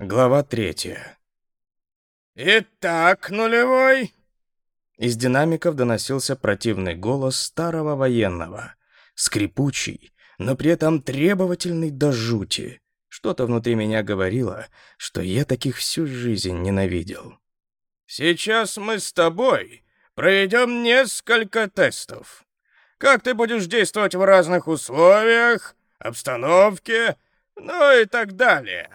Глава третья. «Итак, нулевой!» Из динамиков доносился противный голос старого военного. Скрипучий, но при этом требовательный до жути. Что-то внутри меня говорило, что я таких всю жизнь ненавидел. «Сейчас мы с тобой проведем несколько тестов. Как ты будешь действовать в разных условиях, обстановке, ну и так далее».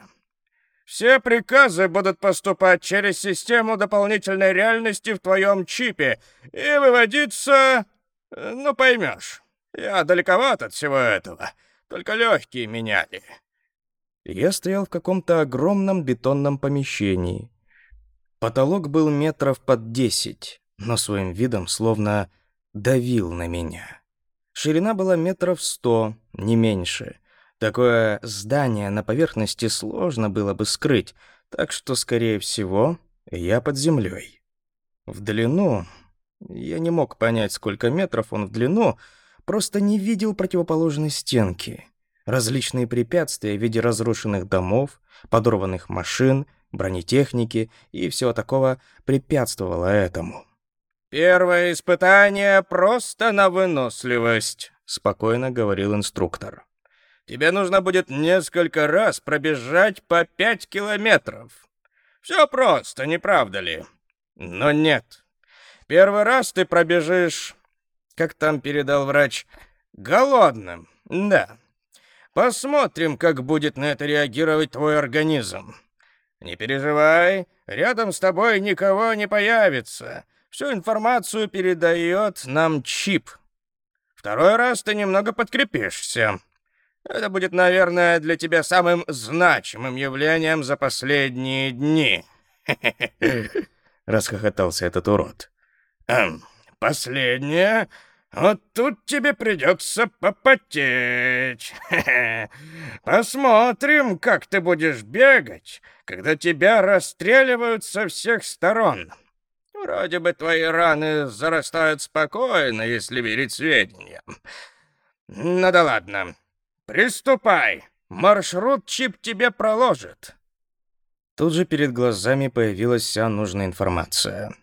Все приказы будут поступать через систему дополнительной реальности в твоем чипе и выводиться... Ну, поймешь. Я далековат от всего этого. Только легкие меняли. Я стоял в каком-то огромном бетонном помещении. Потолок был метров под десять, но своим видом словно давил на меня. Ширина была метров сто, не меньше — Такое здание на поверхности сложно было бы скрыть, так что, скорее всего, я под землей. В длину... Я не мог понять, сколько метров он в длину, просто не видел противоположной стенки. Различные препятствия в виде разрушенных домов, подорванных машин, бронетехники и всего такого препятствовало этому. «Первое испытание просто на выносливость», — спокойно говорил инструктор тебе нужно будет несколько раз пробежать по 5 километров. Все просто, не правда ли? Но нет. Первый раз ты пробежишь, как там передал врач, голодным, да. Посмотрим, как будет на это реагировать твой организм. Не переживай, рядом с тобой никого не появится. Всю информацию передает нам чип. Второй раз ты немного подкрепишься. Это будет, наверное, для тебя самым значимым явлением за последние дни. Расхохотался этот урод. Эм, последнее. Вот тут тебе придется попотеть. Посмотрим, как ты будешь бегать, когда тебя расстреливают со всех сторон. Вроде бы твои раны зарастают спокойно, если верить сведениям. Ну да ладно. «Приступай! Маршрут чип тебе проложит!» Тут же перед глазами появилась вся нужная информация.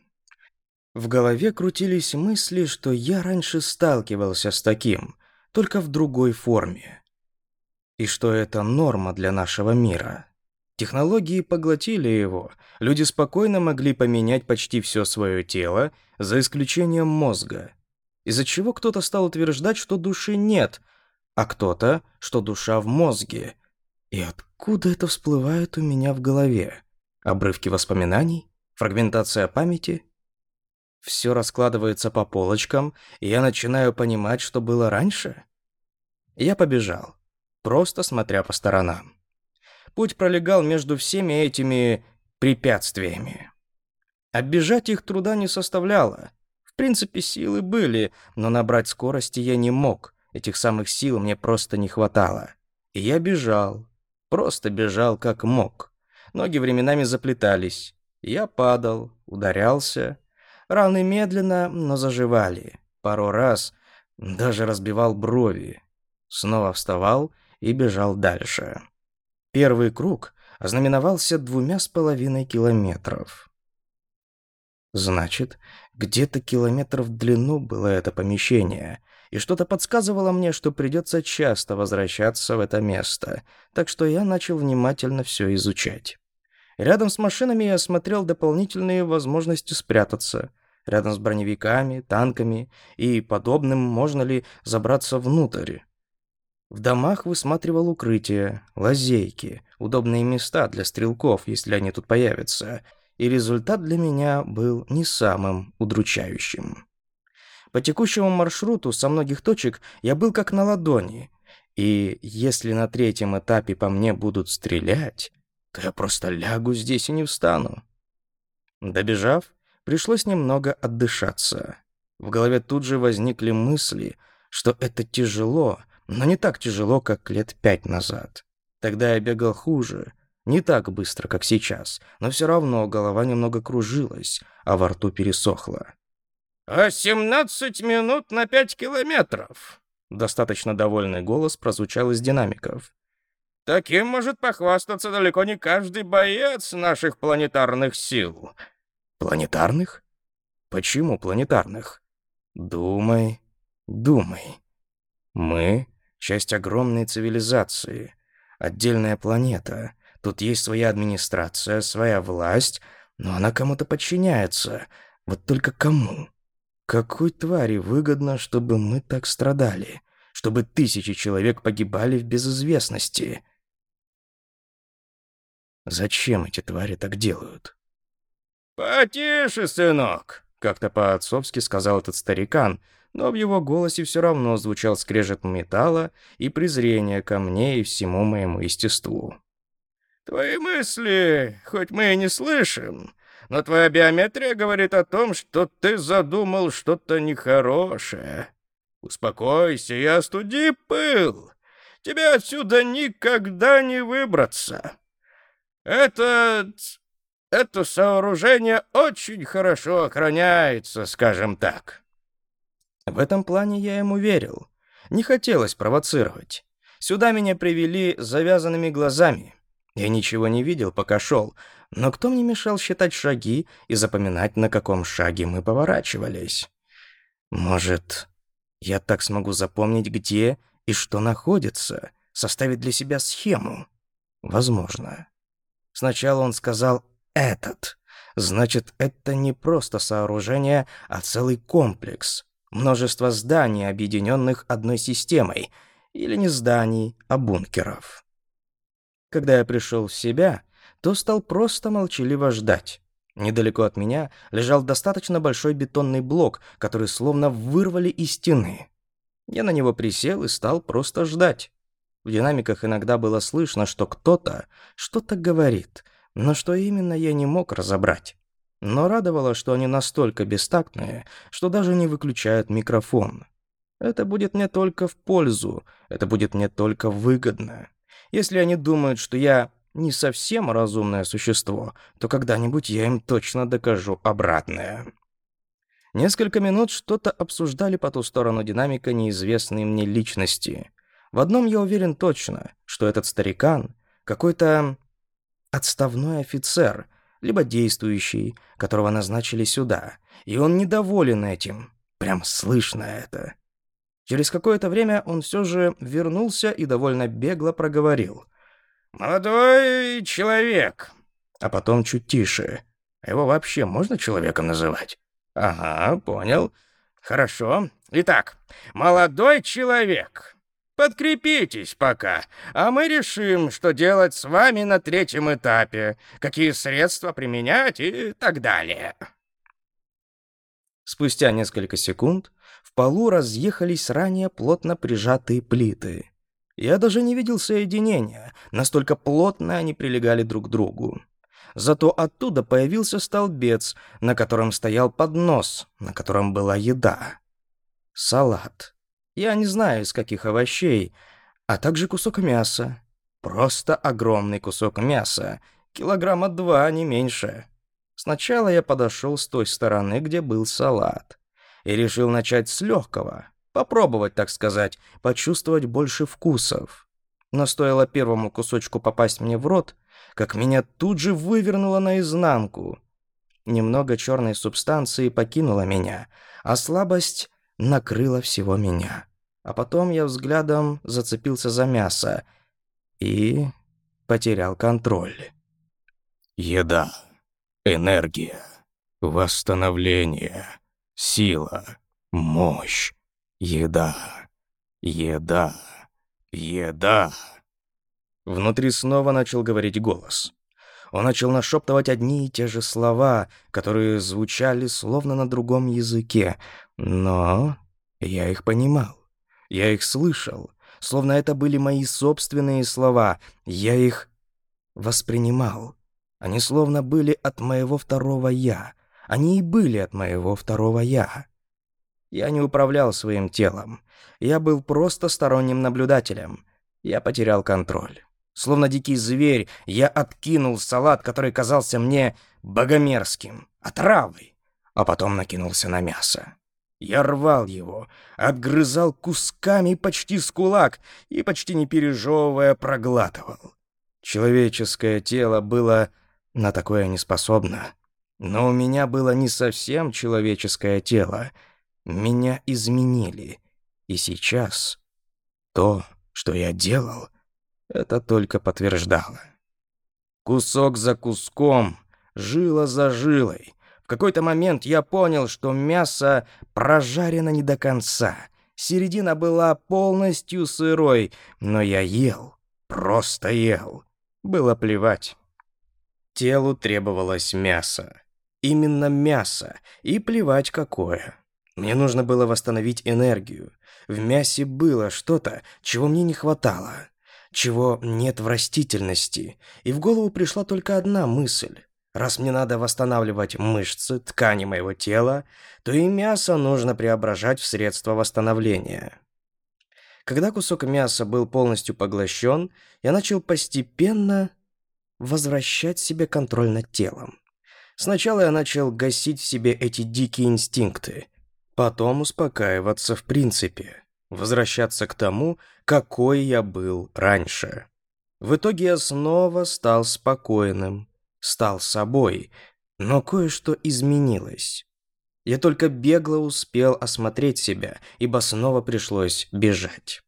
В голове крутились мысли, что я раньше сталкивался с таким, только в другой форме. И что это норма для нашего мира. Технологии поглотили его, люди спокойно могли поменять почти все свое тело, за исключением мозга, из-за чего кто-то стал утверждать, что души нет — а кто-то, что душа в мозге. И откуда это всплывает у меня в голове? Обрывки воспоминаний? Фрагментация памяти? Все раскладывается по полочкам, и я начинаю понимать, что было раньше. Я побежал, просто смотря по сторонам. Путь пролегал между всеми этими препятствиями. Оббежать их труда не составляло. В принципе, силы были, но набрать скорости я не мог — Этих самых сил мне просто не хватало. И я бежал. Просто бежал, как мог. Ноги временами заплетались. Я падал, ударялся. Раны медленно, но заживали. Пару раз даже разбивал брови. Снова вставал и бежал дальше. Первый круг ознаменовался двумя с половиной километров. Значит, где-то километров в длину было это помещение, и что-то подсказывало мне, что придется часто возвращаться в это место, так что я начал внимательно все изучать. Рядом с машинами я осмотрел дополнительные возможности спрятаться. Рядом с броневиками, танками и подобным можно ли забраться внутрь. В домах высматривал укрытия, лазейки, удобные места для стрелков, если они тут появятся, и результат для меня был не самым удручающим. По текущему маршруту со многих точек я был как на ладони. И если на третьем этапе по мне будут стрелять, то я просто лягу здесь и не встану. Добежав, пришлось немного отдышаться. В голове тут же возникли мысли, что это тяжело, но не так тяжело, как лет пять назад. Тогда я бегал хуже, не так быстро, как сейчас, но все равно голова немного кружилась, а во рту пересохла а 17 минут на пять километров!» Достаточно довольный голос прозвучал из динамиков. «Таким может похвастаться далеко не каждый боец наших планетарных сил». «Планетарных? Почему планетарных?» «Думай, думай. Мы — часть огромной цивилизации, отдельная планета. Тут есть своя администрация, своя власть, но она кому-то подчиняется. Вот только кому?» какой твари выгодно, чтобы мы так страдали, чтобы тысячи человек погибали в безызвестности? Зачем эти твари так делают? «Потише, сынок!» — как-то по-отцовски сказал этот старикан, но в его голосе все равно звучал скрежет металла и презрение ко мне и всему моему естеству. «Твои мысли, хоть мы и не слышим, но твоя биометрия говорит о том, что ты задумал что-то нехорошее. Успокойся я студи пыл. Тебе отсюда никогда не выбраться. Это... это сооружение очень хорошо охраняется, скажем так. В этом плане я ему верил. Не хотелось провоцировать. Сюда меня привели с завязанными глазами. Я ничего не видел, пока шел, но кто мне мешал считать шаги и запоминать, на каком шаге мы поворачивались? Может, я так смогу запомнить, где и что находится, составить для себя схему? Возможно. Сначала он сказал «этот». Значит, это не просто сооружение, а целый комплекс. Множество зданий, объединенных одной системой. Или не зданий, а бункеров. Когда я пришел в себя, то стал просто молчаливо ждать. Недалеко от меня лежал достаточно большой бетонный блок, который словно вырвали из стены. Я на него присел и стал просто ждать. В динамиках иногда было слышно, что кто-то что-то говорит, но что именно я не мог разобрать. Но радовало, что они настолько бестактные, что даже не выключают микрофон. Это будет мне только в пользу, это будет мне только выгодно. Если они думают, что я не совсем разумное существо, то когда-нибудь я им точно докажу обратное». Несколько минут что-то обсуждали по ту сторону динамика неизвестной мне личности. В одном я уверен точно, что этот старикан какой-то отставной офицер, либо действующий, которого назначили сюда, и он недоволен этим. Прям слышно это. Через какое-то время он все же вернулся и довольно бегло проговорил. «Молодой человек!» А потом чуть тише. А его вообще можно человеком называть? «Ага, понял. Хорошо. Итак, молодой человек, подкрепитесь пока, а мы решим, что делать с вами на третьем этапе, какие средства применять и так далее». Спустя несколько секунд в полу разъехались ранее плотно прижатые плиты. Я даже не видел соединения, настолько плотно они прилегали друг к другу. Зато оттуда появился столбец, на котором стоял поднос, на котором была еда. Салат. Я не знаю, из каких овощей, а также кусок мяса. Просто огромный кусок мяса, килограмма два, не меньше. Сначала я подошел с той стороны, где был салат, и решил начать с легкого, попробовать, так сказать, почувствовать больше вкусов. Но стоило первому кусочку попасть мне в рот, как меня тут же вывернуло наизнанку. Немного черной субстанции покинуло меня, а слабость накрыла всего меня. А потом я взглядом зацепился за мясо и потерял контроль. Еда, энергия, восстановление, сила, мощь. Еда, еда, еда. Внутри снова начал говорить голос. Он начал нашептывать одни и те же слова, которые звучали словно на другом языке, но я их понимал, я их слышал, словно это были мои собственные слова, я их воспринимал. Они словно были от моего второго «я», они и были от моего второго «я». Я не управлял своим телом. Я был просто сторонним наблюдателем. Я потерял контроль. Словно дикий зверь, я откинул салат, который казался мне богомерзким, отравой, а потом накинулся на мясо. Я рвал его, отгрызал кусками почти с кулак и, почти не пережевывая, проглатывал. Человеческое тело было на такое неспособно. Но у меня было не совсем человеческое тело — меня изменили, и сейчас то, что я делал, это только подтверждало. Кусок за куском, жила за жилой. В какой-то момент я понял, что мясо прожарено не до конца. Середина была полностью сырой, но я ел, просто ел. Было плевать. Телу требовалось мясо. Именно мясо, и плевать какое. Мне нужно было восстановить энергию. В мясе было что-то, чего мне не хватало, чего нет в растительности, и в голову пришла только одна мысль. Раз мне надо восстанавливать мышцы, ткани моего тела, то и мясо нужно преображать в средство восстановления. Когда кусок мяса был полностью поглощен, я начал постепенно возвращать себе контроль над телом. Сначала я начал гасить в себе эти дикие инстинкты, Потом успокаиваться в принципе, возвращаться к тому, какой я был раньше. В итоге я снова стал спокойным, стал собой, но кое-что изменилось. Я только бегло успел осмотреть себя, ибо снова пришлось бежать.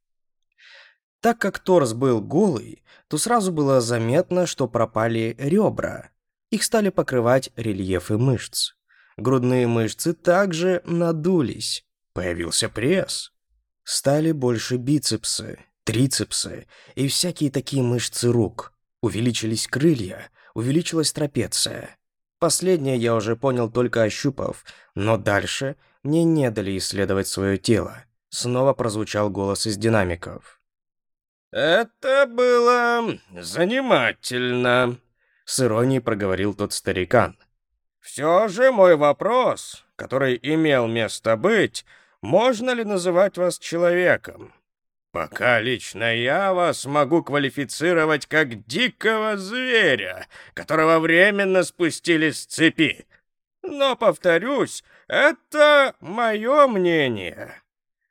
Так как торс был голый, то сразу было заметно, что пропали ребра. Их стали покрывать рельефы мышц. Грудные мышцы также надулись. Появился пресс. Стали больше бицепсы, трицепсы и всякие такие мышцы рук. Увеличились крылья, увеличилась трапеция. Последнее я уже понял только ощупав, но дальше мне не дали исследовать свое тело. Снова прозвучал голос из динамиков. «Это было занимательно», — с иронией проговорил тот старикан. Все же мой вопрос, который имел место быть, можно ли называть вас человеком? Пока лично я вас могу квалифицировать как дикого зверя, которого временно спустили с цепи. Но, повторюсь, это мое мнение.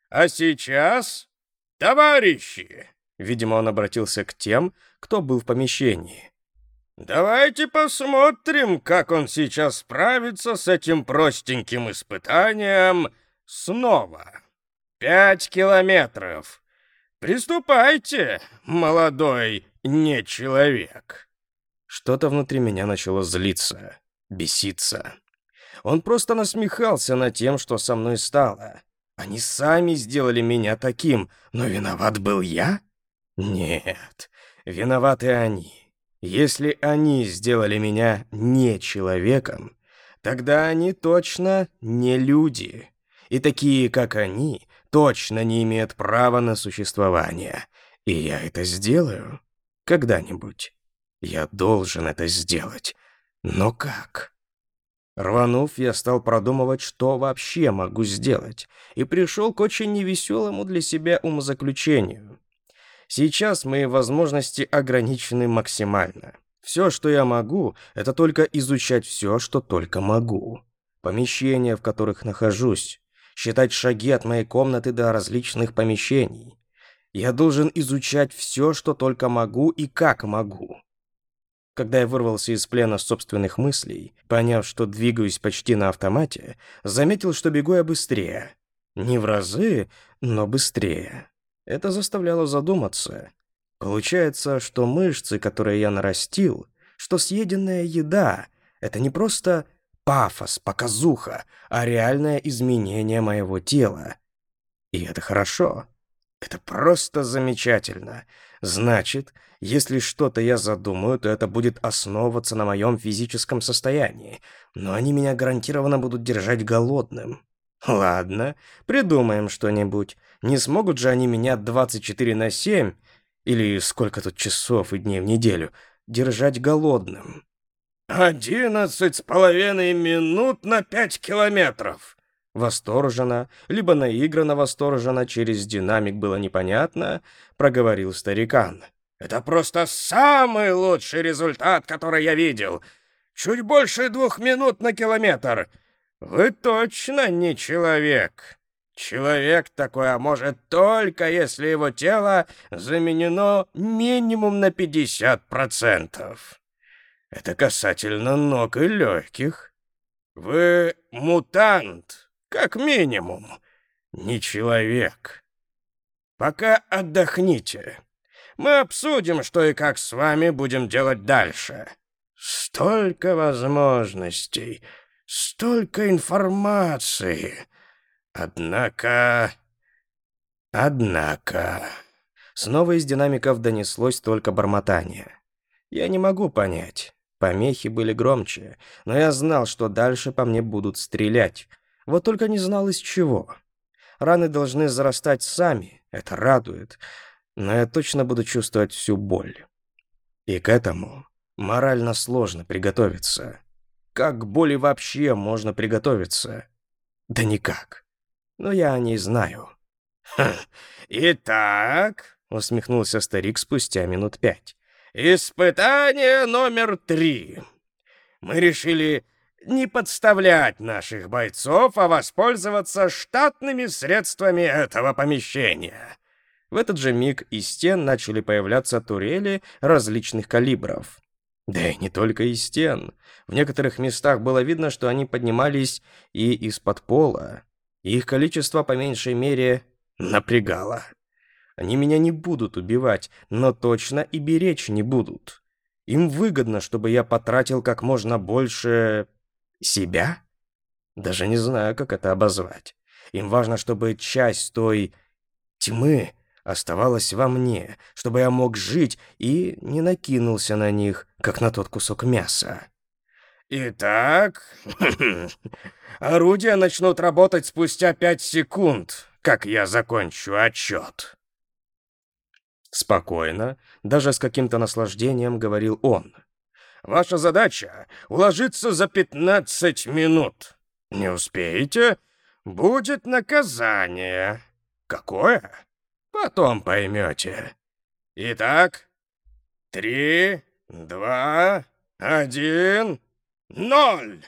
А сейчас, товарищи!» Видимо, он обратился к тем, кто был в помещении. Давайте посмотрим, как он сейчас справится с этим простеньким испытанием снова. Пять километров. Приступайте, молодой нечеловек. Что-то внутри меня начало злиться, беситься. Он просто насмехался над тем, что со мной стало. Они сами сделали меня таким, но виноват был я? Нет, виноваты они. Если они сделали меня не человеком, тогда они точно не люди. И такие, как они, точно не имеют права на существование. И я это сделаю. Когда-нибудь. Я должен это сделать. Но как? Рванув, я стал продумывать, что вообще могу сделать, и пришел к очень невеселому для себя умозаключению. Сейчас мои возможности ограничены максимально. Все, что я могу, это только изучать все, что только могу. Помещения, в которых нахожусь, считать шаги от моей комнаты до различных помещений. Я должен изучать все, что только могу и как могу. Когда я вырвался из плена собственных мыслей, поняв, что двигаюсь почти на автомате, заметил, что бегу я быстрее. Не в разы, но быстрее. Это заставляло задуматься. Получается, что мышцы, которые я нарастил, что съеденная еда — это не просто пафос, показуха, а реальное изменение моего тела. И это хорошо. Это просто замечательно. Значит, если что-то я задумаю, то это будет основываться на моем физическом состоянии, но они меня гарантированно будут держать голодным. Ладно, придумаем что-нибудь. Не смогут же они меня 24 на 7, или сколько тут часов и дней в неделю, держать голодным. «Одиннадцать с половиной минут на пять километров!» Восторженно, либо наигранно восторженно, через динамик было непонятно, проговорил старикан. «Это просто самый лучший результат, который я видел! Чуть больше двух минут на километр! Вы точно не человек!» Человек такое может только, если его тело заменено минимум на 50%. Это касательно ног и легких. Вы мутант, как минимум, не человек. Пока отдохните. Мы обсудим, что и как с вами будем делать дальше. Столько возможностей, столько информации. Однако... Однако... Снова из динамиков донеслось только бормотание. Я не могу понять. Помехи были громче, но я знал, что дальше по мне будут стрелять. Вот только не знал из чего. Раны должны зарастать сами, это радует, но я точно буду чувствовать всю боль. И к этому морально сложно приготовиться. Как к боли вообще можно приготовиться? Да никак но я не знаю». «Итак», — усмехнулся старик спустя минут пять, «испытание номер три. Мы решили не подставлять наших бойцов, а воспользоваться штатными средствами этого помещения». В этот же миг из стен начали появляться турели различных калибров. Да и не только из стен. В некоторых местах было видно, что они поднимались и из-под пола. Их количество по меньшей мере напрягало. Они меня не будут убивать, но точно и беречь не будут. Им выгодно, чтобы я потратил как можно больше... себя? Даже не знаю, как это обозвать. Им важно, чтобы часть той тьмы оставалась во мне, чтобы я мог жить и не накинулся на них, как на тот кусок мяса. Итак, орудия начнут работать спустя пять секунд, как я закончу отчет. Спокойно, даже с каким-то наслаждением говорил он. Ваша задача — уложиться за 15 минут. Не успеете? Будет наказание. Какое? Потом поймете. Итак, три, два, один... نال